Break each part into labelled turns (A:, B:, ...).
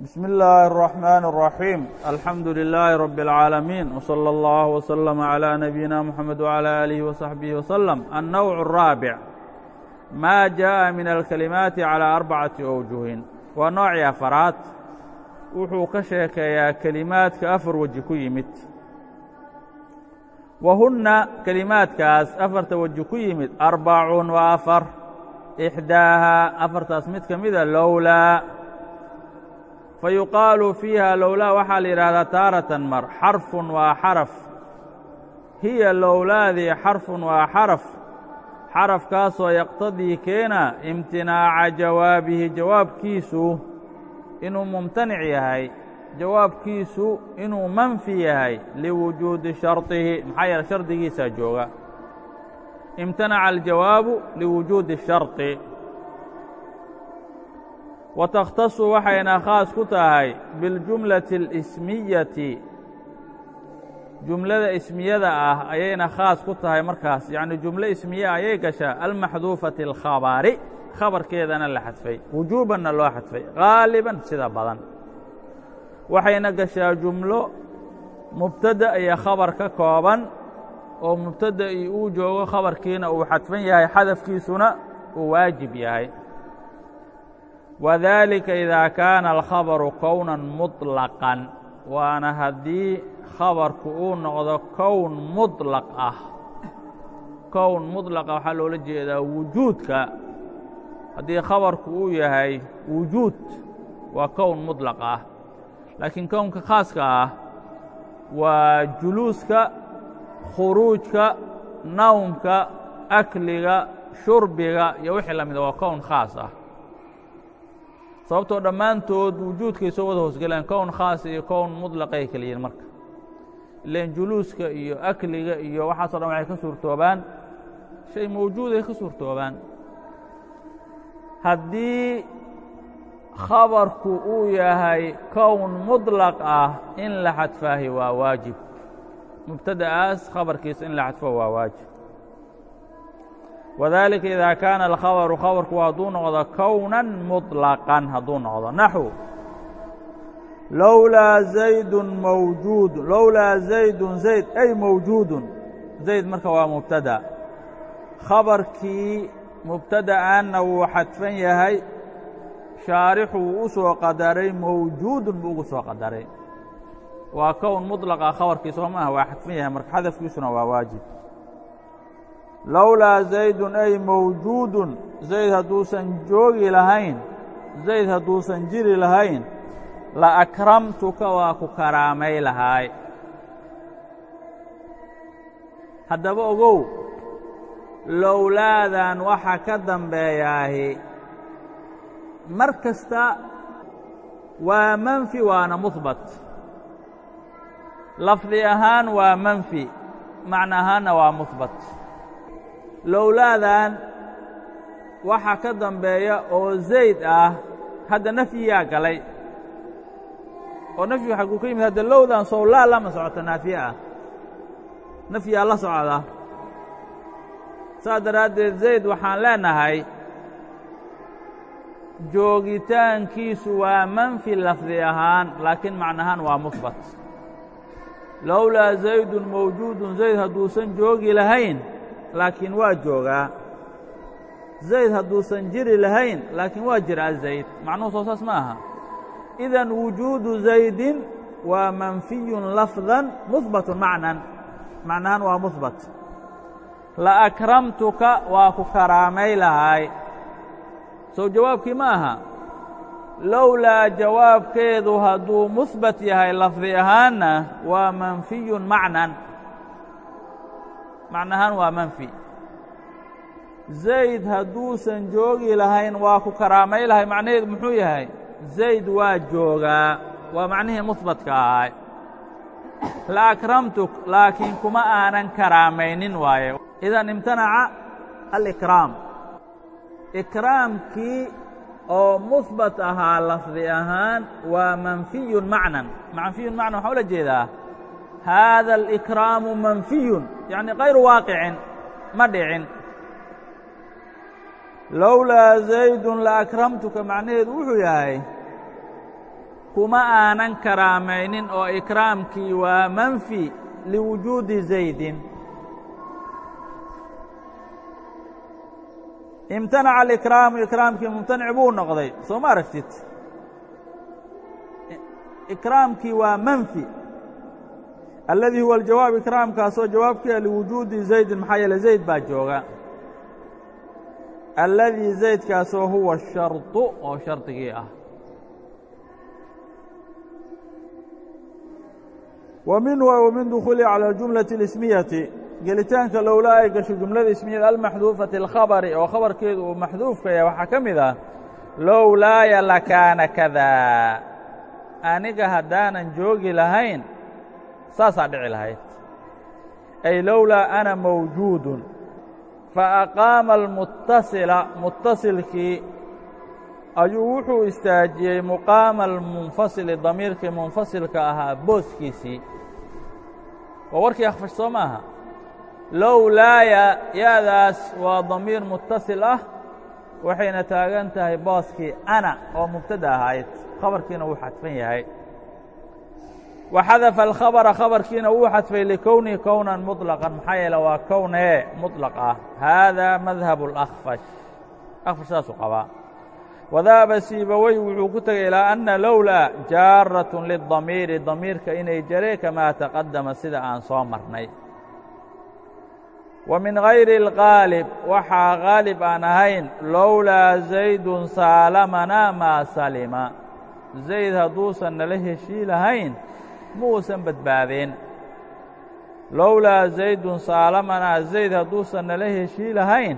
A: بسم الله الرحمن الرحيم الحمد لله رب العالمين وصلى الله وسلم على نبينا محمد وعلى آله وصحبه وسلم النوع الرابع ما جاء من الكلمات على أربعة أوجه waa noocii afaraad wuxuu ka sheekeeyaa kelimaadka afar weji ku yimid wa hunna kelimaadkaas afarta weji ku yimid arbacun waa afar ixdaahaa afartaas mid ka mida lowlaa fa yuqaalu fiiha lowlaa waxaa la yidhaahdaa taaratan mar xarfun waa xaraf hiya lowlaadii xarfun waa xaraf xarafkaasoo yaqtadii keena imtinaaca jawaabihi jawaabkiisu inuu mumtanic yahay jawaabkiisu inuu manfi yahay liwujuudi sharطihi maxaa yeele shardigiisaa jooga imtanaca aljawaabu liwujuudi sharطi wa takhtasu waxayna khaas ku tahay biاljumlati اlismiyati jumlada ismiyada ah ayayna khaas ku tahay markaas. Yacni jumlo ismiye ayay gashaa. Almaxduufati alkhabari khabarkeedana la xadfay. Wujuubanna loo xadfay. Haaliban sida badan. Waxayna gashaa jumlo mubtada iyo khabar ka kooban oo mubtada'i uu joogo khabarkiina uu xadfan yahay xadafkiisuna uu waajib yahay wadalika idaa kaana alkhabaru kownan muطlaqan waana haddii khabarku uu noqdo kown muطlaq ah kown muطlaqa waxaa loola jeedaa wujuudka haddii khabarku uu yahay wujuud waa kown muطlaq ah laakiin kownka khaaska ah waa juluuska khuruujka nawmka akliga shurbiga iyo wixii la mida waa kown khaas ah sababtoo dhammaantood wujuudkay soo wada hoosgelaan kown khaas iyo kown muطlaqay kala yihiin marka. Ilan juluuska iyo akliga iyo waxaaso dhan waxay ka suurtoobaan shay mawjuuday ka suurtoobaan. Haddii khabarku uu yahay kown muطlaq ah in la xadfaahi waa waajib. Mubtada'aas khabarkiisa in la xadfo waa waajib wadalika idaa kaana alkhabaru khabarku hadduu noqdo kownan muطlaqan hadduu noqdo naxو lowlaa zaydun mawjuudun lowlaa zaydun zayd ay mawjuudun zayd marka waa mubtada khabarkii mubtada'anna wuu xadfan yahay shaarixu wuu u soo qadaray mawjuudun buu ugu soo qadaray waa kown muطlaqa khabarkii soo maaha waa xadfan yahay marka xadafkiisuna waa waajib lowlaa zaydun ay mawjuudun zayd hadduusan joogi lahayn zayd hadduusan jiri lahayn la akramtuka waa ku karaamay lahaay haddaba ogow lowlaadan waxa ka dambeeyaahi mar kasta waa manfi waana muhbat lafdi ahaan waa manfi macno ahaanna waa muhbat lowlaadan waxa ka dambeeya oo zayd ah hadda nafyiyaa galay. Oo nafyigu xagguu ka yimid hadda lowdan sow laa lama socoto naafiye ah. Nafyaa la socda. Saas daraaddeed zayd waxaan leenahay joogitaankiisu waa manfi lafdi ahaan laakiin macnahaan waa muhbat lowlaa zaydun mawjuudun zayd hadduusan joogi lahayn laakiin waa joogaa. Zayd hadduusan jiri lahayn laakiin waa jiraa zayd. Macnuhu soo saas ma aha. Idan wujuudu zaydin waa manfiyun lafdan muhbatun macnan. Macnahaan waa muhbat la akramtuka waa ku karaamay lahaay sow jawaabkii ma aha. Lowlaa jawaabkeedu hadduu muhbat yahay lafdi ahaanna waa manfiyun macnan macnahaan waa manfi. Zayd hadduusan joogi lahayn waa ku karaamay lahay macnaheedu muxuu yahay? Zayd waa joogaa waa macnihii muhbatka ahay. La akramtuk laakiin kuma aanan karaamaynin waaye. Idan imtanaca alikraam. Ikraamkii oo muhbat ahaa lafdi ahaan waa manfiyun macnan. Manfiyun macnan waxaa ula jeedaa haada alikraamu manfiyun yacni kayru waaqicin ma dhicin lowlaa zaydun la akramtuka macnaheedu wuxuu yahay kuma aanan karaamaynin oo ikraamkii waa manfi liwujuudi zaydin imtanaca alikraamu ikraamkii mumtanic buu noqday soo ma aragtid ikraamkii waa manfi alladii huwa aljawaab ikraamkaasoo jawaabkiia liwujuudi zaydin maxaa yeele zayd baa jooga alladii zaydkaasoo huwa sharطu oo shardigii ah wa minhu wa min dukhuuli calى اljumlaةi اlismiyati gelitaanka lowlaa ay gasho jumlada ismiyada almaxduufati اlkhabari oo khabarkeedu uu maxduufka yahay waxaa ka mid ah lowlaaya lakaana kadaa aniga haddaanan joogi lahayn saasaa dhici lahayd. Ay lowlaa ana mawjuudun. Faaqaama almutasila mutasilkii ayuu wuxuu istaajiyey muqaama almunfasili damiirkii munfasilka ahaa booskiisii. Waa warkii akhfash soo ma aha lowlaaya yaadaas waa damiir mutasil ah waxayna taagan tahay booskii ana oo mubtada ahayd khabarkiina wuu xadfan yahay waxadafa alkhabara khabarkiina wuu xadfay likownihi kownan muطlaqan maxaa yeele waa kownee muطlaq ah haadaa madhab اlakfash akfash saasuu qabaa wadahaba siibawey wuxuu ku tegay ilaa anna lowlaa jaaraة lidamiiri damiirka inay jare kamaa taqadama sida aan soo marnay wa min gayri اlqaalib waxaa qaalib aan ahayn lowlaa zaydun saalamanaa maa salima zayd hadduusan nala heshii lahayn muusan badbaadeen. Lowlaa zaydun saalamanaa zayd hadduusan nala heshii lahayn.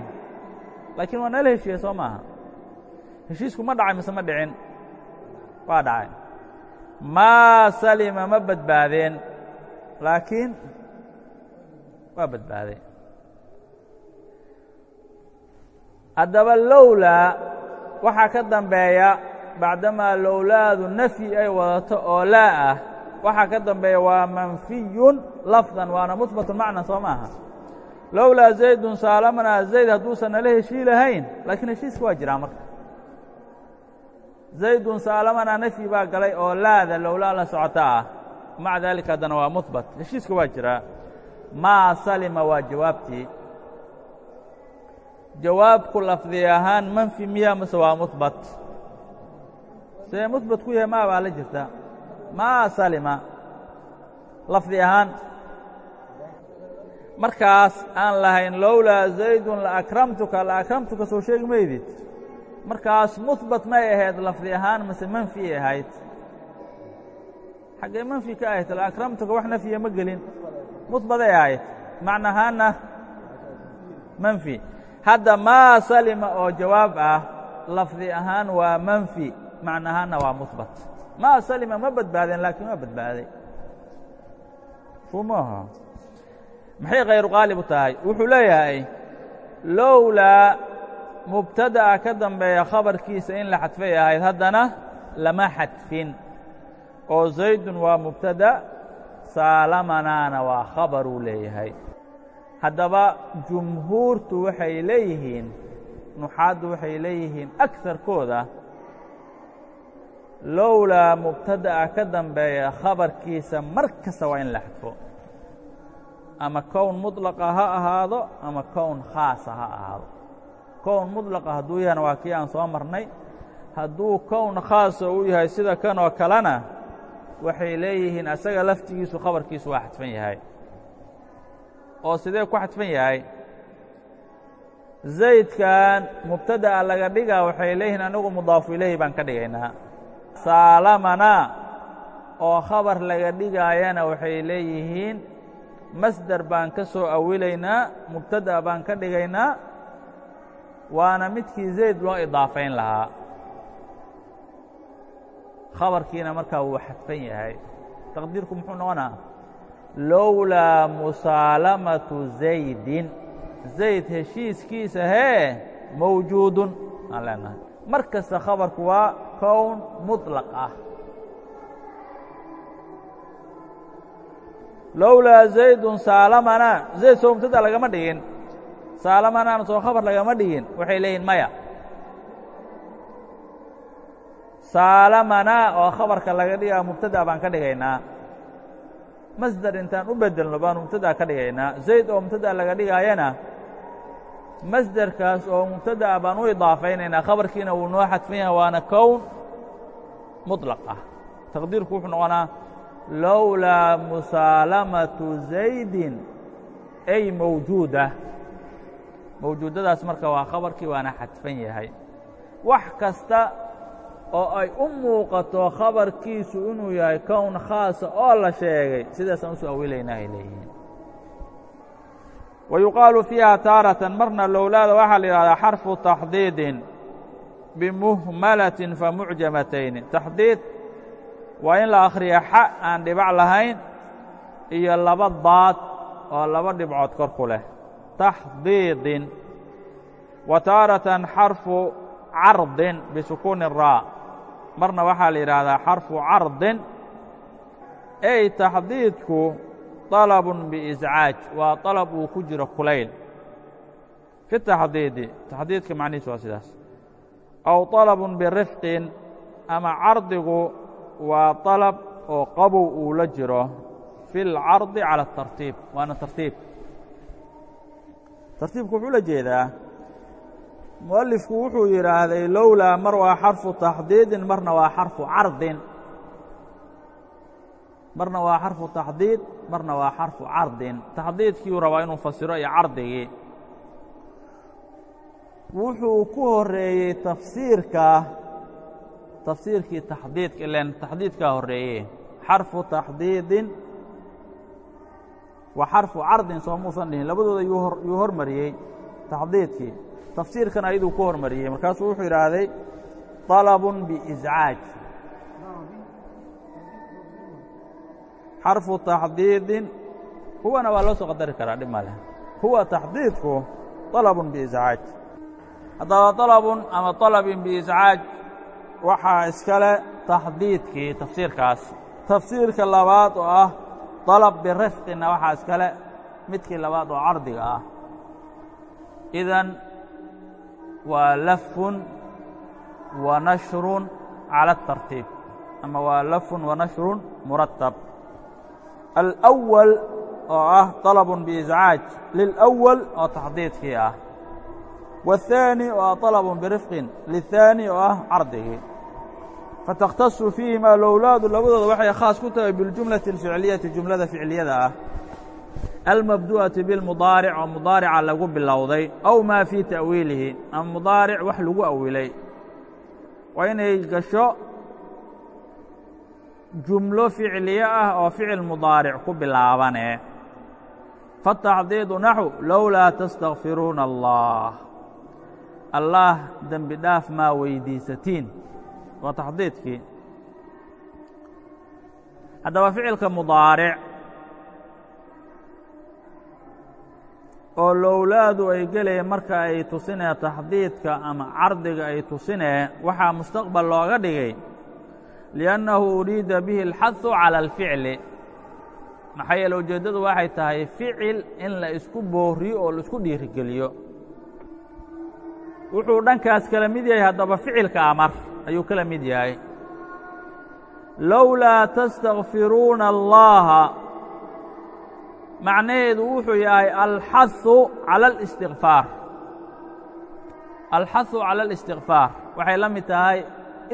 A: Laakiin waa nala heshiiye soo maaha. Heshiisku ma dhacay mise ma dhicin? Waa dhacay. Maa salima ma badbaadeen. Laakiin waa badbaaday haddaba lowlaa waxaa ka dambeeya bacdamaa lowlaadu nafyi ay wadato oo laa ah waxaa ka dambeeya waa manfiyun lafdan waana muhbatun macnan soo maaha. Lowlaa zaydun saalamanaa zayd hadduusan nala heshii lahayn laakiin heshiiska waa jiraa marka. Zaydun saalamanaa nafyi baa galay oo laada lowlaa la socota ah maca daalika haddana waa muhbat heshiiska waa jiraa. Maa salima waa jawaabtii. Jawaabku lafdi ahaan manfi miya mase waa muhbat see muhbat ku yahay maa baa la jirta maa salima lafdi ahaan markaas aan lahayn lowlaa zaydun laakramtuka laakramtuka soo sheegi maydid. Markaas muhbat may ahayd lafdi ahaan mase manfiay ahayd. Xaggee manfi ka ahayd laakramtuka wax nafyiya ma gelin. Muhbaday ahayd. Macna ahaanna manfi. Hadda maa salima oo jawaab ah lafdi ahaan waa manfi macna ahaanna waa muhbat maa salima ma badbaadeen laakiin waa badbaaday. Fumaha maxay khayru qaalib u tahay? Wuxuu leeyahay lowlaa mubtada'a ka dambeeya khabarkiisa in la xadfay ahayd haddana lama xadfin. Oo zaydun waa mubtada saalamanaana waa khabaruu leeyahay. Haddaba jumhuurtu waxay leeyihiin nuxaaddu waxay leeyihiin akarkooda lowlaa mubtada'a ka dambeeya khabarkiisa mar kasta waa in la xadfo. Ama kown muطlaqa ha ahaado ama kown khaasa ha ahaado. Kown muطlaqa hadduu yahana waa kii aan soo marnay. Hadduu kown khaasa uu yahay sida kan oo kalena waxay leeyihiin asaga laftigiisu khabarkiisu waa xadfan yahay. Oo sidee ku xadfan yahay? Zaydkan mubtada'a laga dhigaa waxay leeyihiin anigu mudaafu ilayhi baan ka dhigaynaa saalamana oo khabar laga dhigaayana waxay leeyihiin masder baan ka soo awilaynaa mubtada'a baan ka dhigaynaa waana midkii zayd loo idaafayn lahaa. Khabarkiina markaa wuu xadfan yahay. Taqdiirku muxuu noqonaa? Lowlaa musaalamatu zaydin. Zayd heshiiskiisa hee mawjuudun. Aan leenahay. Mar kasta khabarku waa kown muطlaq ah lowlaa zaydun saalamanaa zayd soo mubtada lagama dhigin saalamanaana soo khabar lagama dhigin waxay leeyihiin maya saalamanaa oo khabarka laga dhigaa mubtada baan ka dhigaynaa masder intaan u bedelno baan mubtada ka dhigaynaa zayd oo mubtada laga dhigaayana masderkaas oo mubtada baan u idaafaynaynaa khabarkiina wuu noo xadfan yahay waana kown muطlaq ah. Taqdiirku wuxuu noqonaa lowlaa musaalamatu zaydin ay mawjuuda mawjuudadaas marka waa khabarkii waana xadfan yahay wax kasta oo ay u muuqato khabarkiisu inuu yahay kown khaasa oo la sheegay sidaasaan usu awilaynaa ay leeyihiin yuqaalu fiiha taaratan marna lowlaada waxaa la yidhahdaa xarfu taxdiidin bimuhmalatin famucjamatayni taxdiid waa in la akhriya xa aan dhibac lahayn iyo laba daad oo laba dhibcood kor ku leh taxdiidin wa taaratan xarfu cardin bisukuuni raa marna waxaa la yidhaahdaa xarfu cardin ey taxdiidku طalabun biiscaaj waa طalab uu ku jiro kulayl fi taxdiidi taxdiidka macnihiis waa sidaas aw طalabun birifqin ama cardigu waa طalab oo qabow uu la jiro fi اlcardi calى الtartiib waana tartiib tartiibku wuxuu la jeedaa mualifku wuxuu yidhaahday lowlaa mar waa xarfu taxdiidin marna waa xarfu cardin marna waa xarfu taxdiid marna waa xarfu cardin. Taxdiidkiiuu rabaa inuu fasiro iyo cardigii wuxuu ku horeeyey tafsiirka tafsiirkii taxdiidka ilen taxdiidkaa horreeye xarfu taxdiidin wa xarfu cardin soo muusan dhihin. Labadooda yuu hormariyey taxdiidkii. Tafsiirkan ayaduu ku hormariyey. Markaasuu wuxuu yidhaahday طalabun biiscaaj xarfu taxdiidin huwana waa loo soo qadari karaa dhib maleh huwa taxdiidku طalabun biiscaaj haddaba طalabun ama طalabin biiscaaj waxaa iskale taxdiidkii tafsiirkaas tafsiirka labaad oo ah طalab birifqina waxaa iskale midkii labaad oo cardiga ah idan waa lafun wa nashrun calى الtartiib ama waa lafun wa nashrun muratab alأwal oo ah طalabun biiscaaj lilأwal oo taxdiidkii ah والثاني oo ah طalabun birifqin liلثaanي oo ah cardigii faتkhtaصu fiihima lowlaadu labadooda waxay khaas ku tahay biاljumlaةi الficliyati jumlada ficliyada ah almabdu'ati bilmudaaric oo mudaarica lagu bilowday aw maa fii ta'wiilihi ama mudaaric wax lagu awilay waa inay gasho jumlo ficliye ah oo ficil mudaaric ku bilaabane faالtaxdiidu naxu lowlaa tastakfiruuna allah allaah dembi dhaaf maa weydiisatiin. Waa taxdiidkii. Haddaba ficilka mudaaric oo lowlaadu ay gelayeen marka ay tusinee taxdiidka ama cardiga ay tusinee waxaa mustaqbal looga dhigay liannahu uriida bihi alxadu cala alficli maxaa yeele ujeeddadu waxay tahay ficil in la isku booriyo oo la isku dhiirigeliyo. wuxuu dhankaas kala mid yahay haddaba ficilka amar ayuu kala mid yahay. Lowlaa tastakfiruuna allaha. macnaheedu wuxuu yahay alxahu cala alistiغfaar alxahu cala اlistikfaar waxay la mid tahay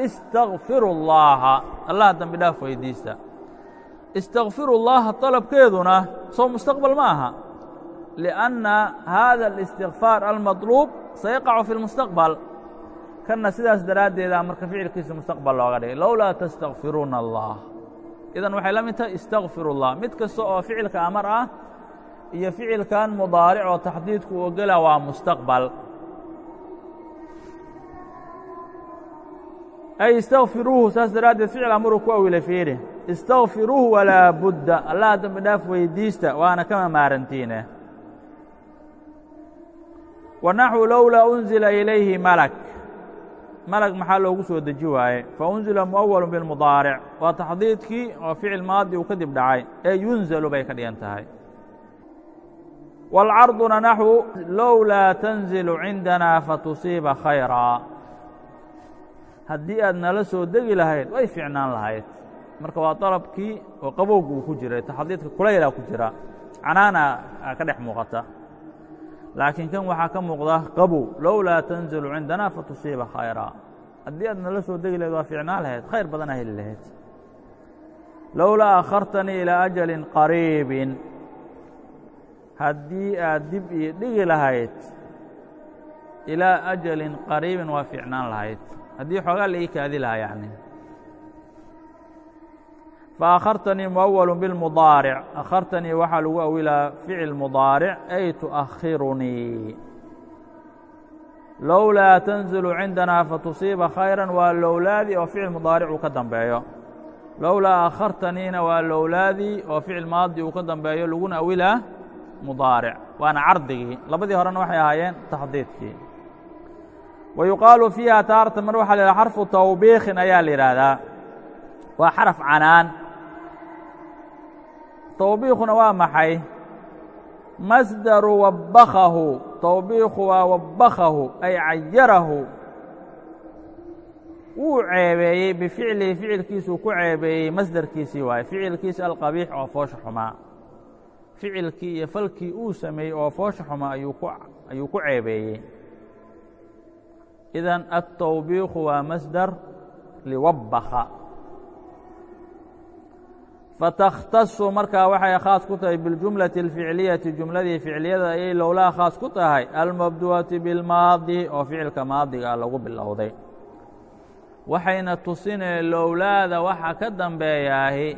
A: istakfiru اllaha allah dembi dhaaf weydiista istakfiru اllaha طalabkeeduna soo mustaqbal ma aha liأnna hada اlistikfaar almaطluub sayaqacu fi اlmustaqbal kanna sidaas daraaddeeda marka ficilkiisa mustaqbal looga dhigay lowlaa tastakfiruuna allah idan waxay la mid tahay istakfiru اllah mid kasta oo ficilka amar ah iyo ficilkan mudaaric oo taxdiidku ogela waa mustaqbal ay istakfiruuhu saas daraaddeed ficil amaruu ku awilay fiiri istakfiruuhu walaa budda allah dembi dhaaf weydiista waana kama maarantiine wa naxwu lowlaa unzila ilayhi malak malag maxaa loogu soo deji waaye faunzila muأwalu biاlmudaaric waa taxdiidkii oo ficil maadi uu kadib dhacay ee yunzalu bay ka dhigan tahay wاlcarduna naxwu lowlaa tanzilu cindana fatusiiba khayraa haddii aad nala soo degi lahayd way fiicnaan lahayd. Marka waa dalabkii oo qabowga uu ku jiray taxdiidka kulaylaa ku jira. Canaana ka dhex muuqata. Laakiin kan waxaa ka muuqda qabow lowlaa tanzilu cindana fatusiiba khayraa haddii aad nala soo degi lahayd waa fiicnaan lahayd khayr badana heli lahayd. Lowlaa akhartanii ilaa ajalin qariibin. Haddii aad dib ii dhigi lahayd ilaa ajalin qariibin waa fiicnaan lahayd haddii xoogaa la ii kaadi lahaa yacni. Faakhartanii muawal biاlmudaaric akhartanii waxaa lagu awilaa ficil mudaaric ay tu'akhirunii. Lowlaa tanzilu cindanaa fatusiiba khayra waa lowlaadii oo ficil mudaaric uu ka dambeeyo. Lowlaa akhartaniina waa lowlaadii oo ficil maadi uu ka dambeeyo laguna awilaa mudaaric. Waana cardigii labadii horena waxay ahaayeen taxdiidkii wa yuqaalu fiiha taarata mar waxa la yidhaha xarfu tawbiikin ayaa la yidhaahdaa waa xaraf canaan tawbiikhuna waa maxay masdaru wabbakahu tawbiikhu waa wabbakahu ay cayarahu wuu ceebeeyey bificlihi ficilkiisuu ku ceebeeyey masdarkiisii waaye ficilkiisi alqabiix oo foosha xumaa ficilkii iyo falkii uu sameeyey oo foosha xumaa ayuu ku ceebeeyey idan altawbiikhu waa masdar liwabbaka fatakhtasu markaa waxay khaas ku tahay biاljumlati اlficliyati jumladii ficliyada ayay lowlaha khaas ku tahay almabdu'ati bilmaadi oo ficilka maadiga lagu bilowday. Waxayna tusinee lowlaada waxa ka dambeeyaahi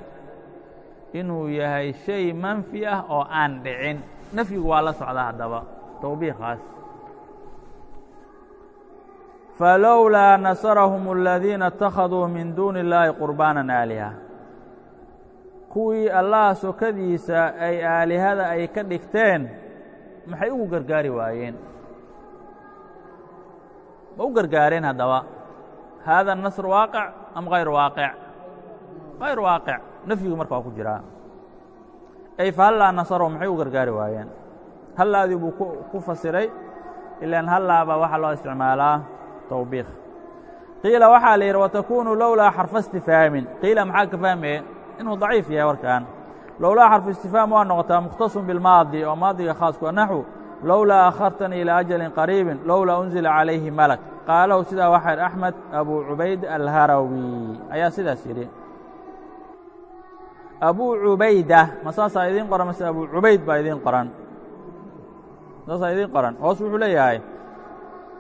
A: inuu yahay shay manfi ah oo aan dhicin. Nafyigu waa la socda haddaba towbiikaas falowlaa nasarahum aladiina اtakhaduu min duuni اllaahi qurbaanan aaliha kuwii allaha sokadiisa ay aalihada ay ka dhigteen maxay ugu gargaari waayeen ma u gargaareen haddaba haada nasr waaqic am hayr waaqic hayr waaqic nafyigu marka waa ku jiraa ay fahallaa nasaro maxay u gargaari waayeen hallaadii buu ku fasiray ilaan hallaabaa waxaa loo isticmaalaa tawbiikh. Qiila waxaa la yidhi watakunu lowlaa xarfa istifhaamin. Qiila maxaa ka fahmeye inuu daciif yahay warkan lowlaa xarfu istifhaam waa noqotaa mukhtasun bilmaadi oo maadiga khaasku naxwu lowlaa akhartanii ilaa ajalin qariibin lowlaa unzila calayhi malak. Qaalahu sidaa waxaa yidhi axmed abu cubayd alharawi. Ayaa sidaas yidhi. Abu cubayda. Ma saasaa idiin qoran mase abu cubayd baa idiin qoran. Saasaa idiin qoran. Hoos wuxuu leeyahay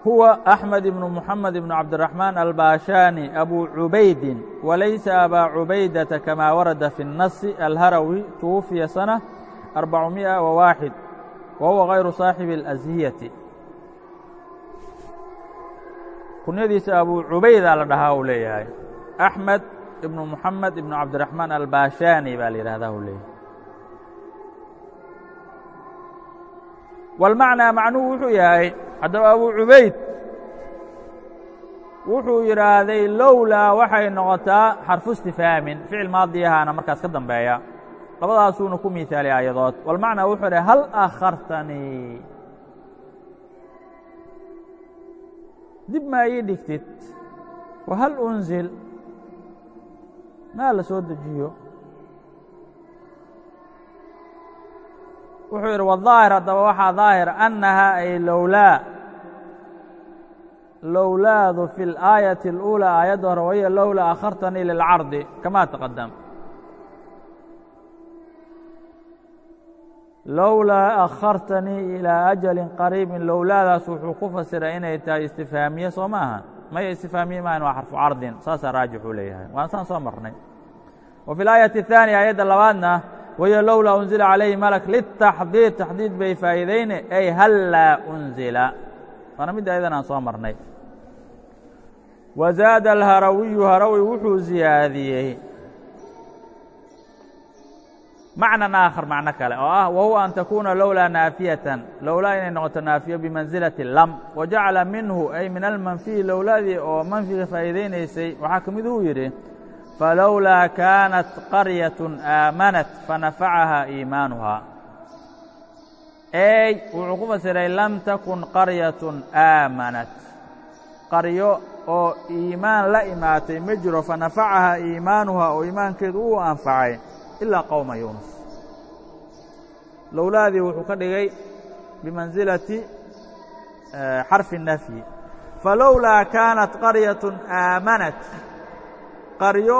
A: huwa أحmed ibn mحamed ibn cabdالرaحmaan albashani abu cubaydin walaysa abaa cubaydata kama warada fi الnasi alharawi twufiya sanة arbacumiئa وawaaxid wa huwa غayru صaaxibi الأshiyati kunyadiisa abu cubayda la dhahaa uu leeyahay أxmed ibn mحamed ibn cabdiraحmaan albashani baa la yidhahdaa uu leeyahay wاlmacnaa macnuhu wuxuu yahay haddaba abu cubayd wuxuu yidhaahday lowlaa waxay noqotaa xarfu istifhaamin ficil maadiyahaana markaas ka dambeeya. Labadaasuuna ku miihaaliya ayadood walmacnaa wuxuu dhahy hal akhartanii dib ma ii dhigtid? Wa hal unzil? Maa la soo dejiyo? Wuxuu yidhi wadaahir haddaba waxaa daahir annaha ay lowlaa lowlaadu fi اlaayaةi اlأuulى aayadda hore wahiya lowlaa akhartanii lilcardi kama taqadam lowlaa akhartanii ilىa ajalin qariibin lowlaadaas wuxuu ku fasiray inay tahay istifhaamiye soo ma aha maya istifhaamiye maahan waa xarfu cardin saasaa raajixuu leeyahay waan saan soo marnay wa fi اlaayaةi الثaaniya aayadda labaadna wahiyo lowlaa unzila calayhi malak litaxdiid taxdiid bay faa'iidayne ay hallaa unzila waana midda ayadan aan soo marnay wa zaada alharawiyu harawi wuxuu ziyaadiyey macnan aakhar macno kale oo ah wa huwa an takuuna lowlaa naafiyatan lowlaa inay noqoto naafiyo bimansilati lam wa jacala minhu ay min almanfiyi lowlaadii oo manfiga faa'iidaynaysay waxaa ka mid uu yidhi falowlaa kaanat qaryaة aamanat fanafacahaa iimaanuhaa ey wuxuu ku fasiray lam takun qaryaة aamanat qaryo oo iimaan la imaatay ma jiro fa nafacaha iimaanuha oo iimaankeedu uu anfacay ilaa qowma yuunus. Lowlaadii wuxuu ka dhigay bimansilati xarfi nafyi. Falowlaa kaanat qaryatun aamanat qaryo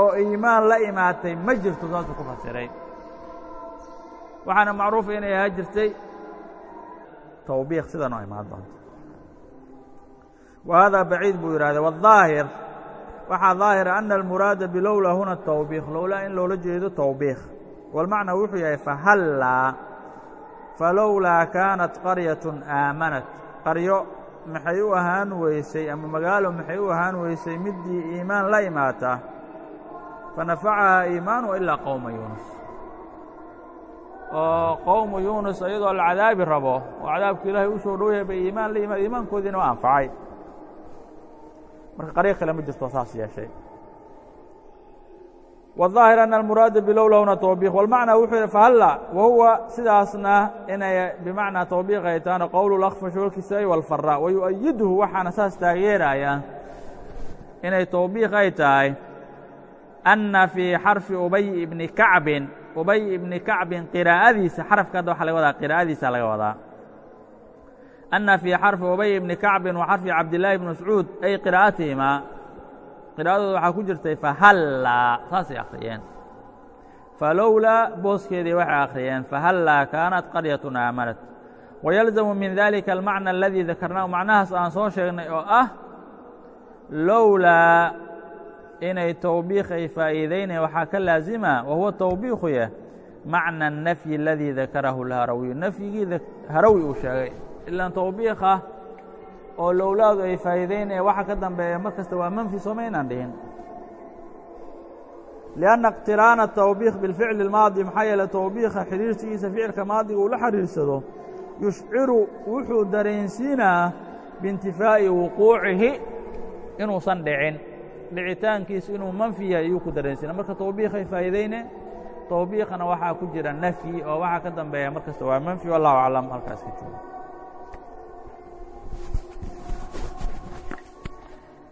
A: oo iimaan la imaatay ma jirto saasuu ku fasiray. Waxaana macruufa inay ahaa jirtay tawbiiq sida noo imaan doonto wa hada baciid buu yidhahday wالظaahir waxaa ظaahira ana almuraada bilowlaa huna tawbiiq lowlaa in loola jeedo tawbiiq walmacna wuxuu yahay fahallaa falowlaa kaanat qaryatun aamanat qaryo maxay u ahaan weysay ama magaalo maxay u ahaan weysay middii iimaan la imaata fanafacahaa iimaanu ilaa qowma yuunus oo qowmu yuunus iyadoo la cadaabi rabo oo cadaabku ilaahay u soo dhow yahay bay iimaan la yimaad iimaankoodiina u anfacay marka qaryo kale ma jirto saas yeeshay والظاahiر أن المurاada bilowla huna twبيq والmacnى wuxuu yhi fahalla wahuwa sidaasna inay bimacnaa twbiiq ay tahana qowl الأkفش والkisaaءi والفarا ويؤyidhu waxaana saas taageeraya inay twbiiq ay tahay أنa fيi xarفi ubay ibni kacbin ubay ibni kacbin qiraa'adiisa xarafka hadda waxa laga wadaa qiraa'adiisa laga wadaa أنa fيi xarفi ubay ibni kacbin wa xarفi cabdاللahi بن mascuud ay qراa'atihima qiraa'adooda waxaa ku jirtay fahallaa saasay akhriyeen falowlaa booskeedii waxay akhriyeen fahallaa kaanat qaryatun aamanat wayalzamu min dalika almacna aladii dakarnaahu macnahaas aan soo sheegnay oo ah lowlaa inay towbiiq ay faa'iidaynayan waxaa ka laazima wa huwa towbiikuya macna الnafyi aladii dakarahu lharawiyu nafyigii harawi uu sheegay ilaan towbiiqa oo lowlaadu ay faa'iidaynaya waxa ka dambeeya mar kasta waa manfi sooma inaan dhihin لأnna اqtiraana التawbiiq biاlficli الmaadi maxaa yeele towbiiqa xidhiirsigiisa ficilka maadiga uu la xidhiirsado yushciru wuxuu dareensiinaa biintifaa'i wuquucihi inuusan dhicin dhicitaankiisu inuu manfi yahay ayuu ku dareensiina marka towbiiqay faa'iidayne towbiiqana waxaa ku jira nafyi oo waxa ka dambeeya mar kasta waa manfi wallahu aclam halkaas ka joogo